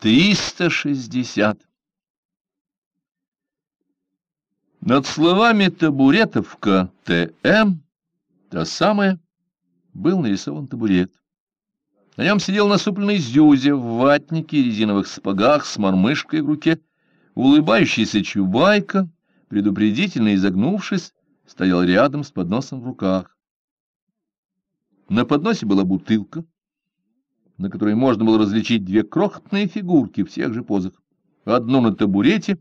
360. Над словами табуретовка ТМ, та самая, был нарисован табурет. На нем сидел насупленный Зюзя в ватнике резиновых сапогах с мормышкой в руке, улыбающийся Чубайка, предупредительно изогнувшись, стоял рядом с подносом в руках. На подносе была бутылка, на которой можно было различить две крохотные фигурки в тех же позах. Одну на табурете,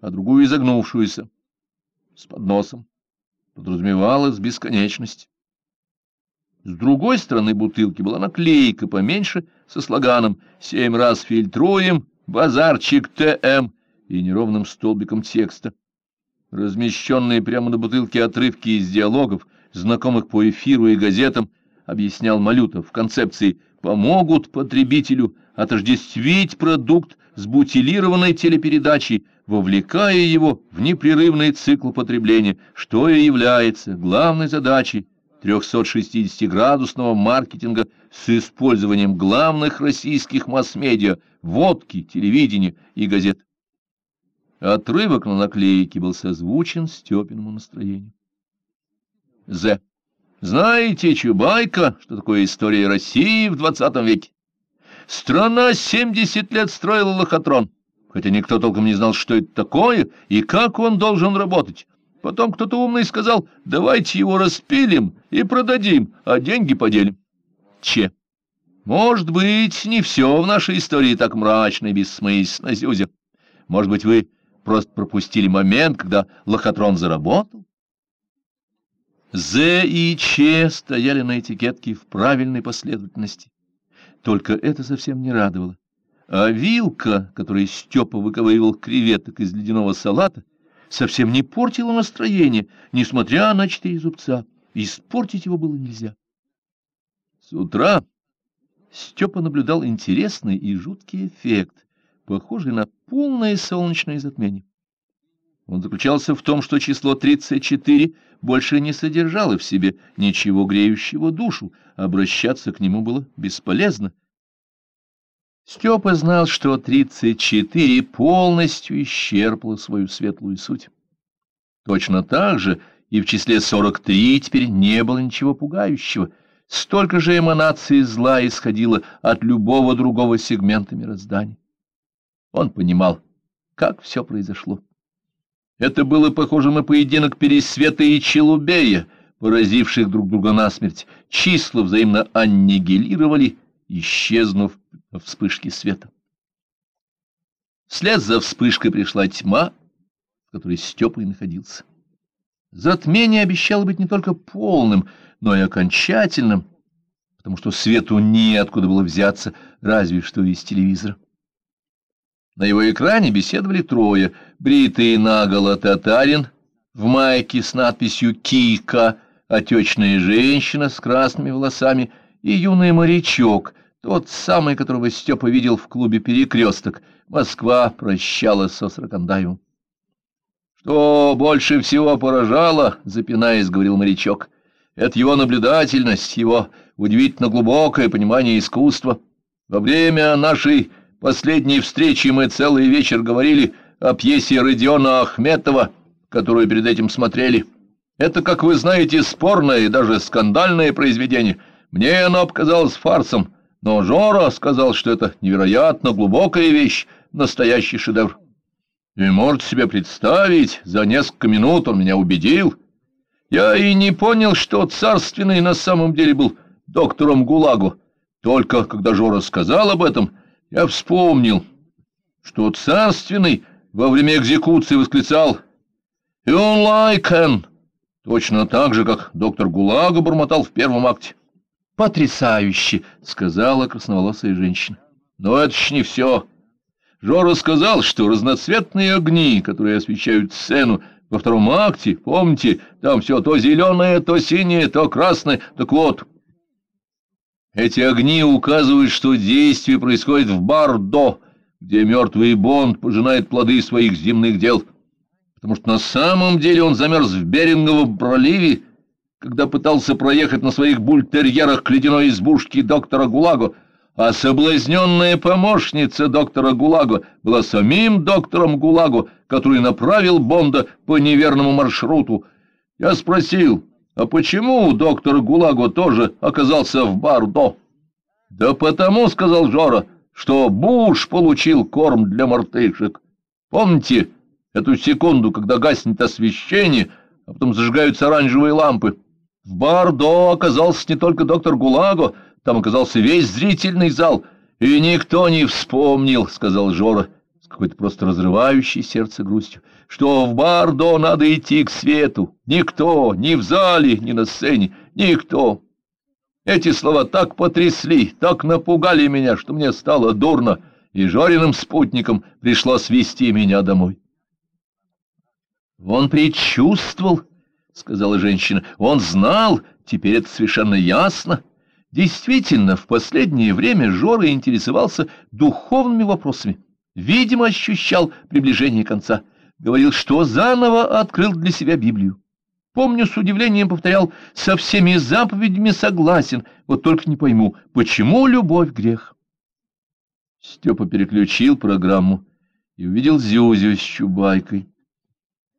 а другую изогнувшуюся, с подносом. Подразумевалась бесконечность. С другой стороны бутылки была наклейка поменьше со слоганом «Семь раз фильтруем, базарчик ТМ» и неровным столбиком текста. Размещенные прямо на бутылке отрывки из диалогов, знакомых по эфиру и газетам, объяснял Малютов в концепции помогут потребителю отождествить продукт с бутилированной телепередачей, вовлекая его в непрерывный цикл потребления, что и является главной задачей 360-градусного маркетинга с использованием главных российских масс-медиа, водки, телевидения и газет. Отрывок на наклейке был созвучен Степиному настроению. З. Знаете, Чубайка, что такое история России в двадцатом веке? Страна семьдесят лет строила лохотрон, хотя никто толком не знал, что это такое и как он должен работать. Потом кто-то умный сказал, давайте его распилим и продадим, а деньги поделим. Че. Может быть, не все в нашей истории так мрачно и бессмысленно, Зюзя. Может быть, вы просто пропустили момент, когда лохотрон заработал? З и Ч стояли на этикетке в правильной последовательности. Только это совсем не радовало. А вилка, которой Степа выковыривал креветок из ледяного салата, совсем не портила настроение, несмотря на четыре зубца. Испортить его было нельзя. С утра Степа наблюдал интересный и жуткий эффект, похожий на полное солнечное затмение. Он заключался в том, что число 34 больше не содержало в себе ничего греющего душу, обращаться к нему было бесполезно. Степа знал, что 34 полностью исчерпало свою светлую суть. Точно так же и в числе 43 теперь не было ничего пугающего, столько же эманаций зла исходило от любого другого сегмента мироздания. Он понимал, как все произошло. Это было похоже на поединок Пересвета и Челубея, поразивших друг друга насмерть. Числа взаимно аннигилировали, исчезнув в вспышке света. Вслед за вспышкой пришла тьма, в которой Степа и находился. Затмение обещало быть не только полным, но и окончательным, потому что свету неоткуда было взяться, разве что из телевизора. На его экране беседовали трое. Бритый наголо татарин в майке с надписью «Кика», отечная женщина с красными волосами и юный морячок, тот самый, которого Степа видел в клубе «Перекресток». Москва прощалась со Сракандаевым. «Что больше всего поражало, — запинаясь, — говорил морячок, — это его наблюдательность, его удивительно глубокое понимание искусства. Во время нашей последней встречи мы целый вечер говорили о пьесе Родиона Ахметова, которую перед этим смотрели. Это, как вы знаете, спорное и даже скандальное произведение. Мне оно показалось фарсом, но Жора сказал, что это невероятно глубокая вещь, настоящий шедевр. И можете себе представить, за несколько минут он меня убедил. Я и не понял, что царственный на самом деле был доктором ГУЛАГу. Только когда Жора сказал об этом, я вспомнил, что царственный во время экзекуции восклицал «You like точно так же, как доктор Гулага бормотал в первом акте. «Потрясающе!» — сказала красноволосая женщина. «Но это ж не все. Жора сказал, что разноцветные огни, которые освещают сцену во втором акте, помните, там все то зеленое, то синее, то красное. Так вот, эти огни указывают, что действие происходит в Бардо, где мертвый Бонд пожинает плоды своих земных дел, потому что на самом деле он замерз в Беринговом проливе, когда пытался проехать на своих бультерьерах к ледяной избушке доктора Гулаго, а соблазненная помощница доктора Гулаго была самим доктором Гулаго, который направил Бонда по неверному маршруту. Я спросил, а почему доктор Гулаго тоже оказался в Бардо? Да потому, — сказал Жора, — что Буш получил корм для мартышек. Помните эту секунду, когда гаснет освещение, а потом зажигаются оранжевые лампы? В Бардо оказался не только доктор Гулаго, там оказался весь зрительный зал, и никто не вспомнил, — сказал Жора, какой-то просто разрывающей сердце грустью, — что в Бардо надо идти к свету. Никто, ни в зале, ни на сцене, никто. Эти слова так потрясли, так напугали меня, что мне стало дурно, и Жориным спутникам пришлось вести меня домой. Он предчувствовал, — сказала женщина. — Он знал, теперь это совершенно ясно. Действительно, в последнее время Жора интересовался духовными вопросами. Видимо, ощущал приближение конца. Говорил, что заново открыл для себя Библию. Помню, с удивлением повторял, со всеми заповедями согласен, вот только не пойму, почему любовь — грех. Степа переключил программу и увидел Зюзю с Чубайкой.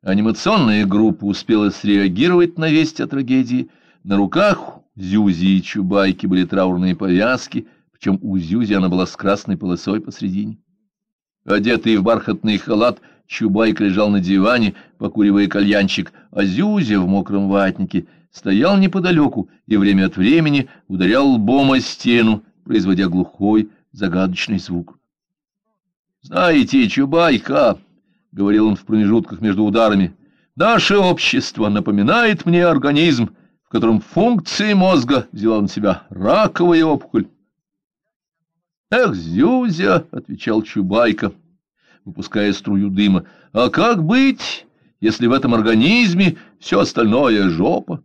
Анимационная группа успела среагировать на весть о трагедии. На руках Зюзи и Чубайки были траурные повязки, причем у Зюзи она была с красной полосой посредине. Одетый в бархатный халат, Чубайка лежал на диване, покуривая кальянчик, а Зюзя в мокром ватнике стоял неподалеку и время от времени ударял лбом о стену, производя глухой, загадочный звук. «Знаете, Чубайка!» — говорил он в промежутках между ударами, — «наше общество напоминает мне организм, в котором функции мозга взяла на себя раковая опухоль». «Эх, Зюзя!» — отвечал Чубайка, выпуская струю дыма. «А как быть, если в этом организме все остальное жопа?»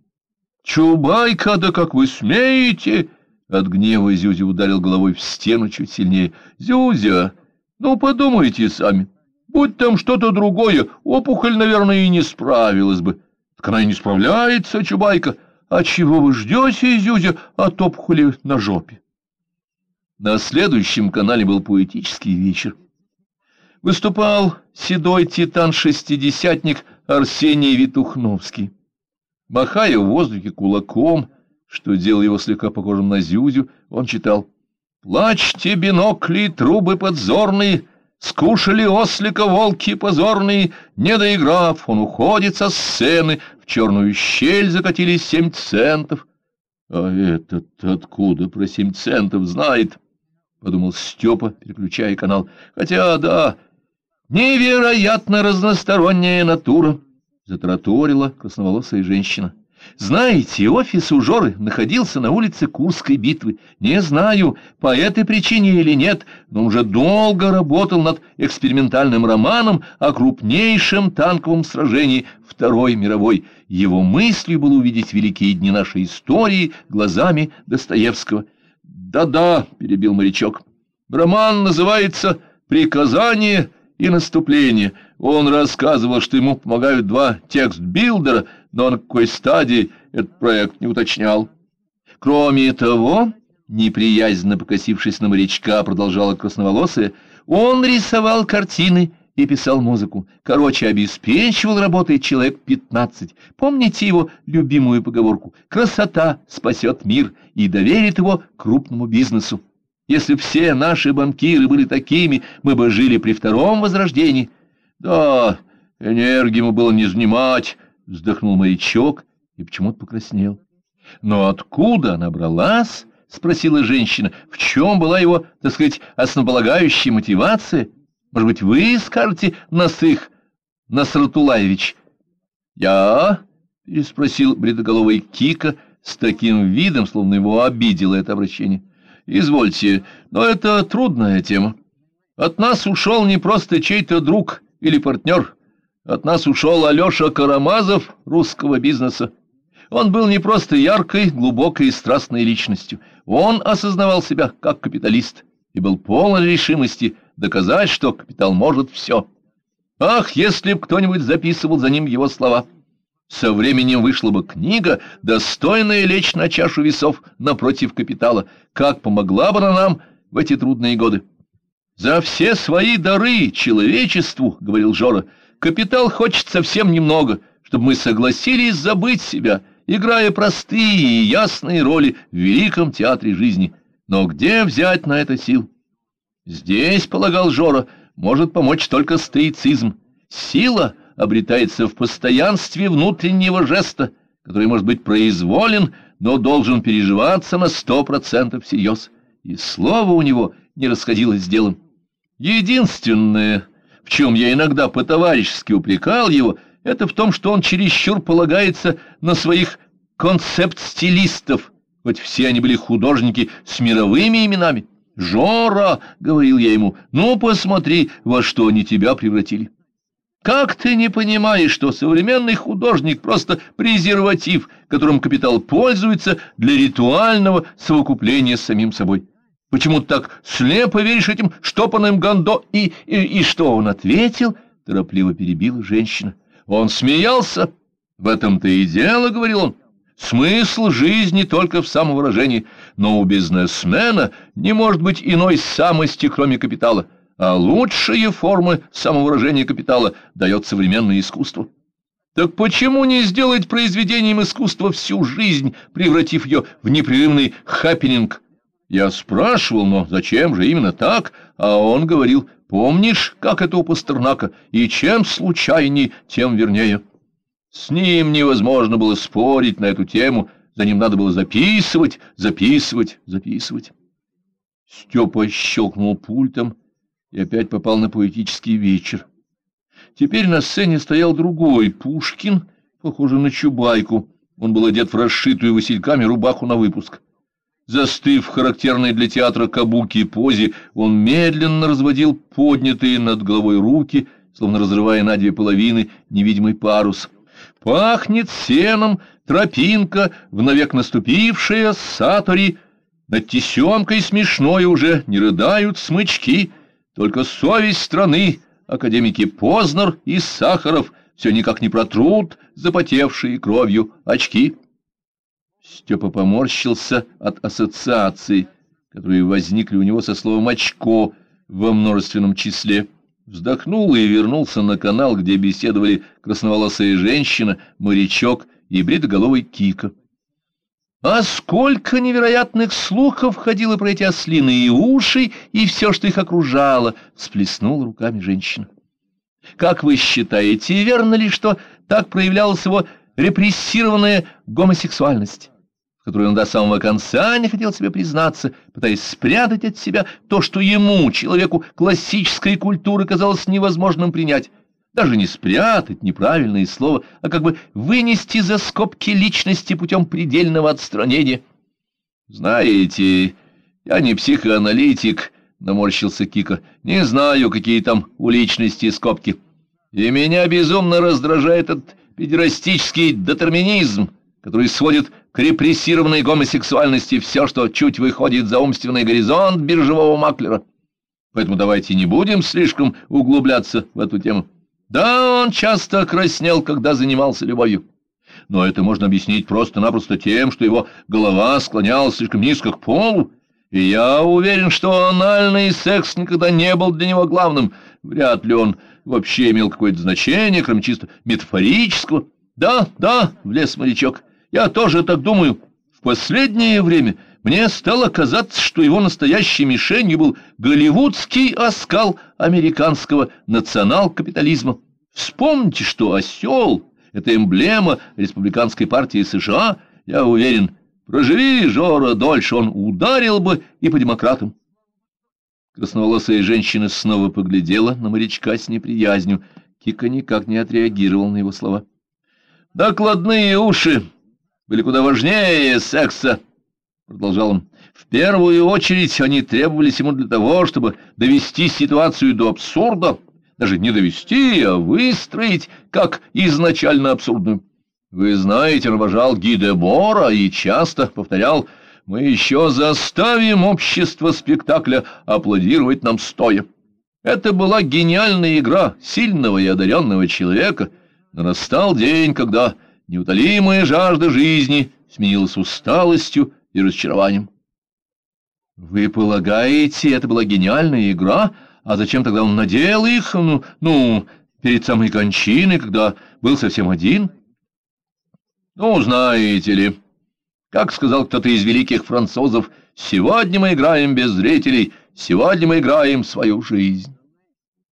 «Чубайка, да как вы смеете!» От гнева Зюзя ударил головой в стену чуть сильнее. «Зюзя, ну подумайте сами». Будь там что-то другое, опухоль, наверное, и не справилась бы. Так она и не справляется, Чубайка. А чего вы ждете, Изюзя, от опухоли на жопе? На следующем канале был поэтический вечер. Выступал седой титан-шестидесятник Арсений Витухновский. Махая в воздухе кулаком, что делал его слегка похожим на Зюзю, он читал «Плачьте, бинокли, трубы подзорные, Скушали ослика волки позорные, не доиграв, он уходит со сцены, в черную щель закатили семь центов. А этот откуда про семь центов знает? — подумал Степа, переключая канал. Хотя, да, невероятно разносторонняя натура, — затраторила красноволосая женщина. Знаете, офис у Жоры находился на улице Курской битвы. Не знаю, по этой причине или нет, но уже долго работал над экспериментальным романом о крупнейшем танковом сражении Второй мировой. Его мыслью было увидеть великие дни нашей истории глазами Достоевского. «Да-да», — перебил морячок, — «роман называется «Приказание и наступление». Он рассказывал, что ему помогают два текст-билдера — но на какой стадии этот проект не уточнял. Кроме того, неприязненно покосившись на морячка, продолжала красноволосая, он рисовал картины и писал музыку. Короче, обеспечивал работой человек пятнадцать. Помните его любимую поговорку «Красота спасет мир и доверит его крупному бизнесу». Если все наши банкиры были такими, мы бы жили при втором возрождении. Да, энергии ему было не занимать, вздохнул морячок и почему-то покраснел. Но откуда она бралась? — спросила женщина. — В чем была его, так сказать, основополагающая мотивация? Может быть, вы скажете, Насых Насратулаевич? — Я? — переспросил бредоголовый Кика с таким видом, словно его обидело это обращение. — Извольте, но это трудная тема. От нас ушел не просто чей-то друг или партнер, от нас ушел Алеша Карамазов русского бизнеса. Он был не просто яркой, глубокой и страстной личностью. Он осознавал себя как капиталист и был полон решимости доказать, что капитал может все. Ах, если б кто-нибудь записывал за ним его слова! Со временем вышла бы книга, достойная лечь на чашу весов напротив капитала. Как помогла бы она нам, в эти трудные годы. «За все свои дары человечеству, — говорил Жора, — капитал хочет совсем немного, чтобы мы согласились забыть себя, играя простые и ясные роли в великом театре жизни. Но где взять на это сил? Здесь, — полагал Жора, — может помочь только стоицизм. Сила обретается в постоянстве внутреннего жеста, который может быть произволен, но должен переживаться на сто процентов всерьез. И слово у него не расходилось с делом. Единственное, в чем я иногда по-товарищески упрекал его, это в том, что он чересчур полагается на своих концепт-стилистов, хоть все они были художники с мировыми именами. «Жора!» — говорил я ему, — «ну посмотри, во что они тебя превратили». Как ты не понимаешь, что современный художник просто презерватив, которым капитал пользуется для ритуального совокупления с самим собой? Почему ты так слепо веришь этим штопанным гондо? И, и, и что он ответил? Торопливо перебила женщина. Он смеялся. В этом-то и дело, говорил он. Смысл жизни только в самовыражении, но у бизнесмена не может быть иной самости, кроме капитала, а лучшие формы самовыражения капитала дает современное искусство. Так почему не сделать произведением искусства всю жизнь, превратив ее в непрерывный хэппенинг, я спрашивал, но зачем же именно так? А он говорил, помнишь, как это у Пастернака, и чем случайней, тем вернее. С ним невозможно было спорить на эту тему, за ним надо было записывать, записывать, записывать. Степа щелкнул пультом и опять попал на поэтический вечер. Теперь на сцене стоял другой, Пушкин, похожий на Чубайку. Он был одет в расшитую васильками рубаху на выпуск. Застыв в характерной для театра кабуки позе, он медленно разводил поднятые над головой руки, словно разрывая на две половины невидимый парус. Пахнет сеном, тропинка, в навек наступившая сатори, над тесемкой смешной уже не рыдают смычки, только совесть страны, академики Познер и Сахаров все никак не протрут запотевшие кровью очки. Степа поморщился от ассоциаций, которые возникли у него со словом «очко» во множественном числе, вздохнул и вернулся на канал, где беседовали красноволосая женщина, морячок и бритоголовый Кика. А сколько невероятных слухов ходило про эти ослиные уши и все, что их окружало, — всплеснула руками женщина. Как вы считаете, верно ли, что так проявлялась его репрессированная гомосексуальность? В которой он до самого конца не хотел себе признаться, пытаясь спрятать от себя то, что ему, человеку классической культуры, казалось невозможным принять. Даже не спрятать неправильное слово, а как бы вынести за скобки личности путем предельного отстранения. «Знаете, я не психоаналитик», — наморщился Кика, — «не знаю, какие там у личности скобки. И меня безумно раздражает этот педерастический детерминизм, который сводит к репрессированной гомосексуальности все, что чуть выходит за умственный горизонт биржевого маклера. Поэтому давайте не будем слишком углубляться в эту тему. Да, он часто краснел, когда занимался любовью. Но это можно объяснить просто-напросто тем, что его голова склонялась слишком низко к полу, и я уверен, что анальный секс никогда не был для него главным. Вряд ли он вообще имел какое-то значение, кроме чисто метафорического. Да, да, влез морячок, я тоже так думаю. В последнее время мне стало казаться, что его настоящей мишенью был голливудский оскал американского национал-капитализма. Вспомните, что осел — это эмблема республиканской партии США. Я уверен, проживи Жора дольше, он ударил бы и по демократам. Красноволосая женщина снова поглядела на морячка с неприязнью. Кика никак не отреагировал на его слова. «Докладные уши!» Были куда важнее секса, — продолжал он. В первую очередь они требовались ему для того, чтобы довести ситуацию до абсурда, даже не довести, а выстроить как изначально абсурдную. Вы знаете, он обожал Гидебора и часто повторял «Мы еще заставим общество спектакля аплодировать нам стоя». Это была гениальная игра сильного и одаренного человека, но настал день, когда Неутолимая жажда жизни сменилась усталостью и разочарованием. Вы полагаете, это была гениальная игра? А зачем тогда он надел их, ну, ну перед самой кончиной, когда был совсем один? Ну, знаете ли, как сказал кто-то из великих французов, сегодня мы играем без зрителей, сегодня мы играем свою жизнь.